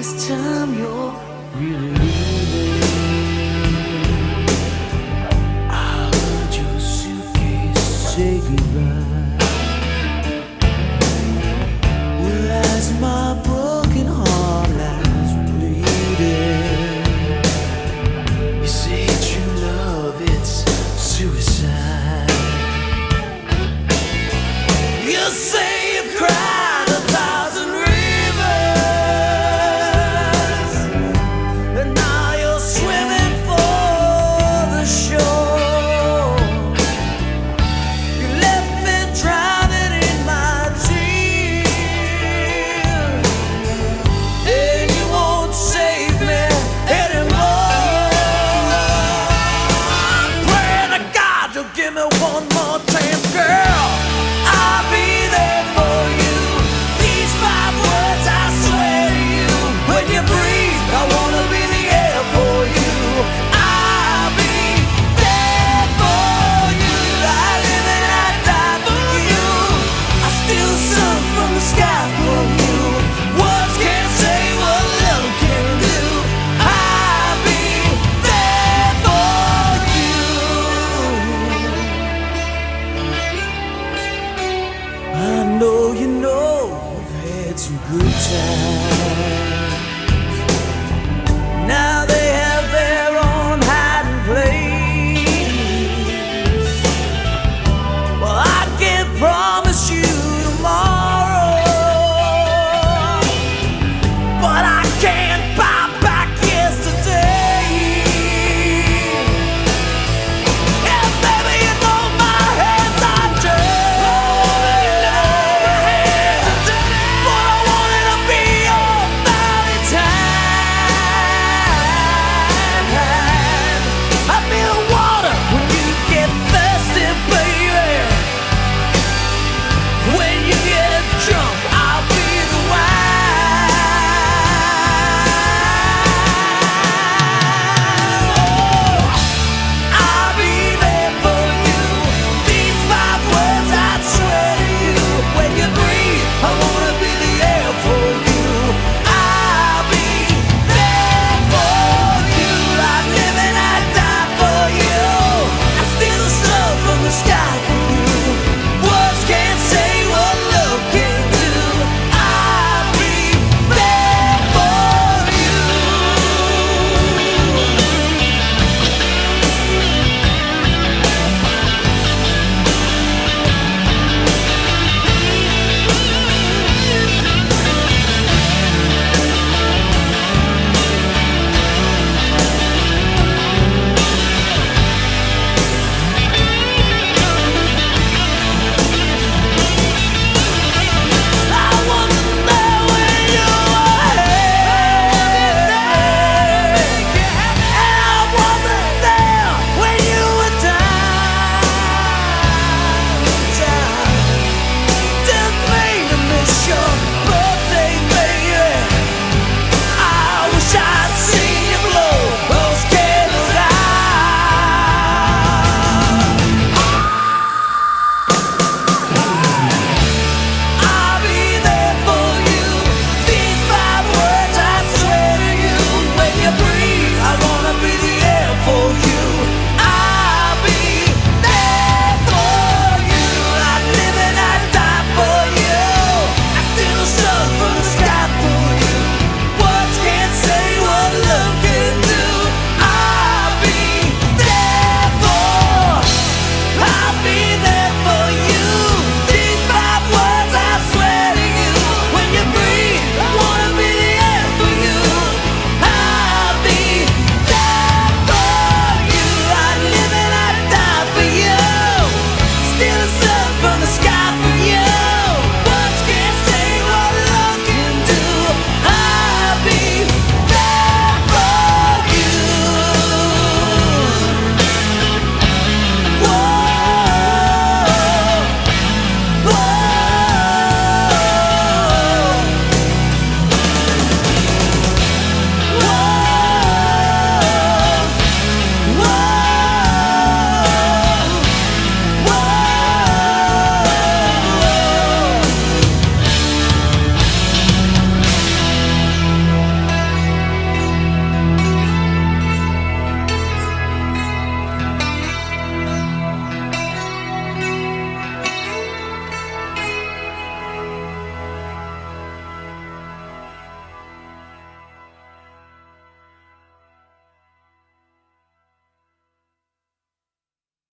this time you're really I